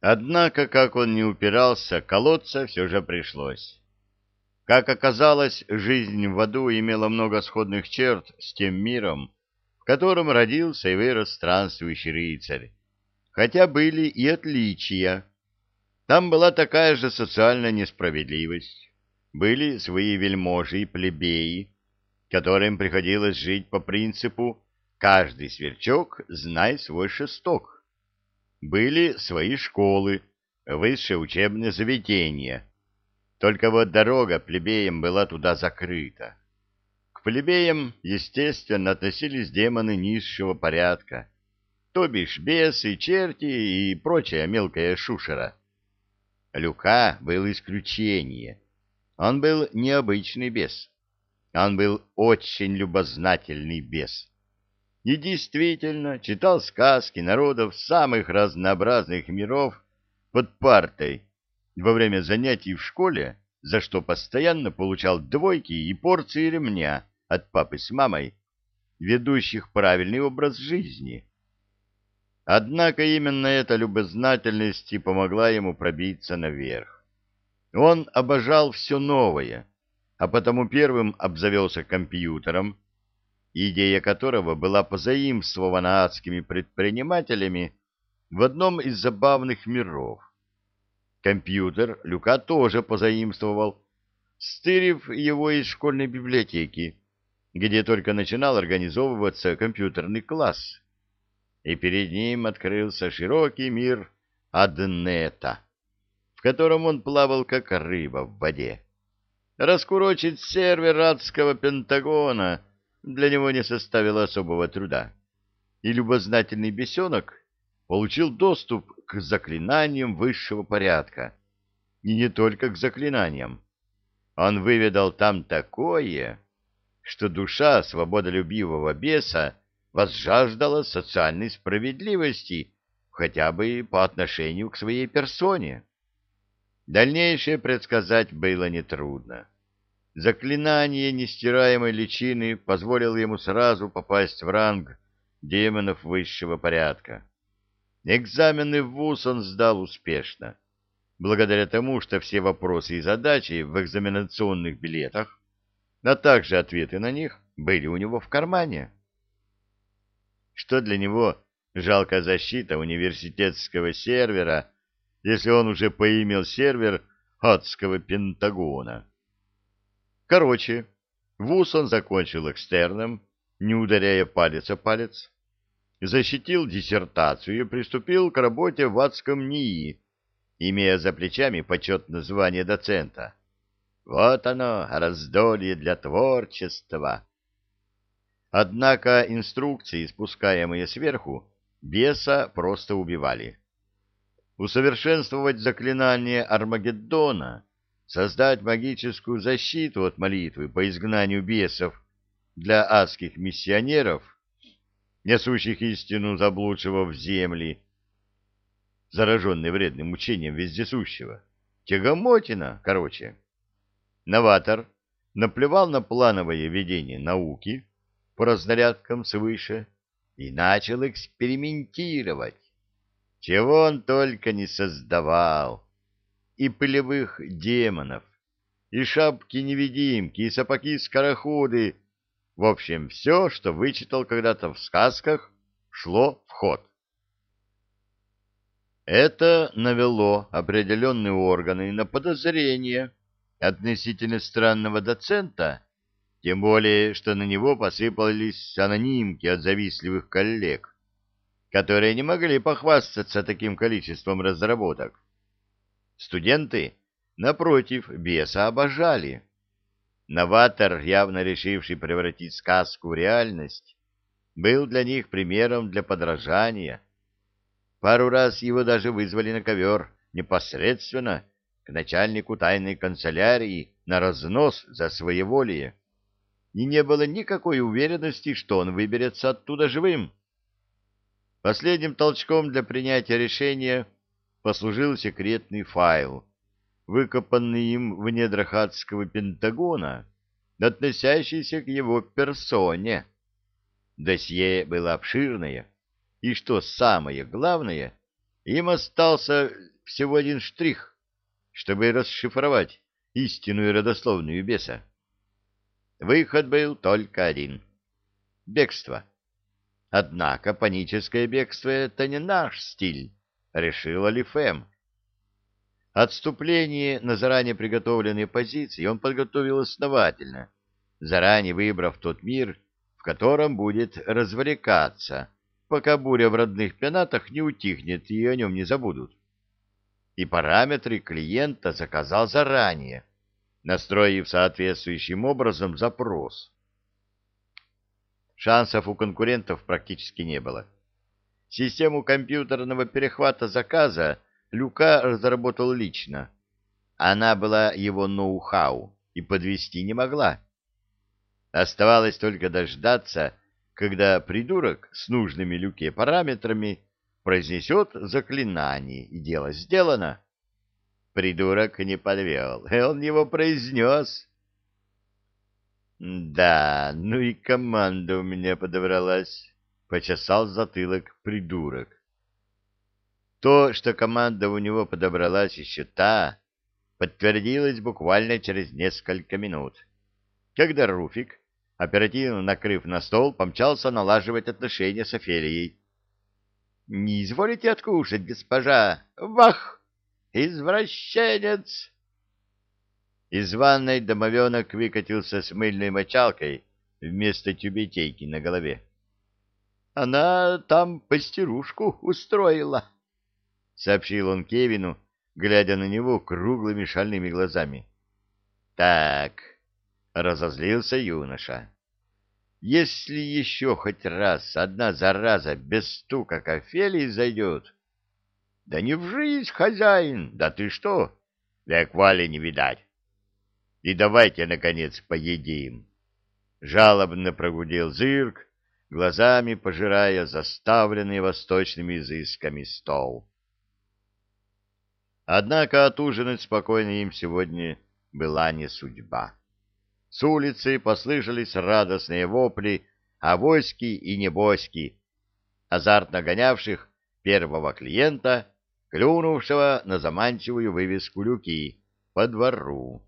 Однако, как он не упирался, колоться все же пришлось. Как оказалось, жизнь в аду имела много сходных черт с тем миром, в котором родился и вырос странствующий рыцарь. Хотя были и отличия. Там была такая же социальная несправедливость. Были свои вельможи и плебеи, которым приходилось жить по принципу «каждый сверчок знай свой шесток». Были свои школы, высшие учебные заведения. Только вот дорога плебеям была туда закрыта. К плебеям, естественно, относились демоны низшего порядка, то бишь бесы, черти и прочая мелкая шушера. Люка был исключение. Он был необычный бес. Он был очень любознательный бес и действительно читал сказки народов самых разнообразных миров под партой во время занятий в школе, за что постоянно получал двойки и порции ремня от папы с мамой, ведущих правильный образ жизни. Однако именно эта любознательность и помогла ему пробиться наверх. Он обожал все новое, а потому первым обзавелся компьютером, идея которого была позаимствована адскими предпринимателями в одном из забавных миров. Компьютер Люка тоже позаимствовал, стырив его из школьной библиотеки, где только начинал организовываться компьютерный класс. И перед ним открылся широкий мир Аднета, в котором он плавал как рыба в воде. Раскурочить сервер адского Пентагона — для него не составило особого труда. И любознательный бесенок получил доступ к заклинаниям высшего порядка. И не только к заклинаниям. Он выведал там такое, что душа свободолюбивого беса возжаждала социальной справедливости хотя бы по отношению к своей персоне. Дальнейшее предсказать было нетрудно. Заклинание нестираемой личины позволило ему сразу попасть в ранг демонов высшего порядка. Экзамены в ВУЗ он сдал успешно, благодаря тому, что все вопросы и задачи в экзаменационных билетах, а также ответы на них, были у него в кармане. Что для него жалкая защита университетского сервера, если он уже поимел сервер адского Пентагона? Короче, вуз он закончил экстерном, не ударяя палец о палец, защитил диссертацию и приступил к работе в адском НИИ, имея за плечами почетное звание доцента. Вот оно, раздолье для творчества. Однако инструкции, спускаемые сверху, беса просто убивали. Усовершенствовать заклинание Армагеддона создать магическую защиту от молитвы по изгнанию бесов для адских миссионеров, несущих истину заблудшего в земли, зараженный вредным учением вездесущего. Тягомотина, короче. Новатор наплевал на плановое ведение науки по разнарядкам свыше и начал экспериментировать. Чего он только не создавал и пылевых демонов, и шапки-невидимки, и сапоги-скороходы. В общем, все, что вычитал когда-то в сказках, шло в ход. Это навело определенные органы на подозрение относительно странного доцента, тем более, что на него посыпались анонимки от завистливых коллег, которые не могли похвастаться таким количеством разработок. Студенты, напротив, беса обожали. Новатор, явно решивший превратить сказку в реальность, был для них примером для подражания. Пару раз его даже вызвали на ковер непосредственно к начальнику тайной канцелярии на разнос за своеволие. И не было никакой уверенности, что он выберется оттуда живым. Последним толчком для принятия решения — послужил секретный файл, выкопанный им в недрах адского Пентагона, относящийся к его персоне. Досье было обширное, и, что самое главное, Им остался всего один штрих, чтобы расшифровать истинную родословную беса. Выход был только один — бегство. Однако паническое бегство — это не наш стиль, решила Лифем. Отступление на заранее приготовленные позиции он подготовил основательно, заранее выбрав тот мир, в котором будет развлекаться, пока буря в родных пенатах не утихнет и о нем не забудут. И параметры клиента заказал заранее, настроив соответствующим образом запрос. Шансов у конкурентов практически не было. Систему компьютерного перехвата заказа Люка разработал лично. Она была его ноу-хау и подвести не могла. Оставалось только дождаться, когда придурок с нужными Люке параметрами произнесет заклинание, и дело сделано. Придурок не подвел, и он его произнес. Да, ну и команда у меня подобралась, почесал затылок придурок. То, что команда у него подобралась еще та, подтвердилось буквально через несколько минут, когда Руфик, оперативно накрыв на стол, помчался налаживать отношения с Офелией. — Не изволите откушать, госпожа? Вах! Извращенец! Из ванной домовенок выкатился с мыльной мочалкой вместо тюбетейки на голове. — Она там постирушку устроила, — сообщил он Кевину, глядя на него круглыми шальными глазами. — Так, — разозлился юноша, — если еще хоть раз одна зараза без стука к Офелии зайдет... — Да не в жизнь, хозяин, да ты что, век Вали не видать и давайте, наконец, поедим. Жалобно прогудел зырк, глазами пожирая заставленный восточными изысками стол. Однако отужинать спокойно им сегодня была не судьба. С улицы послышались радостные вопли авоськи и небоськи, азартно гонявших первого клиента, клюнувшего на заманчивую вывеску люки по двору.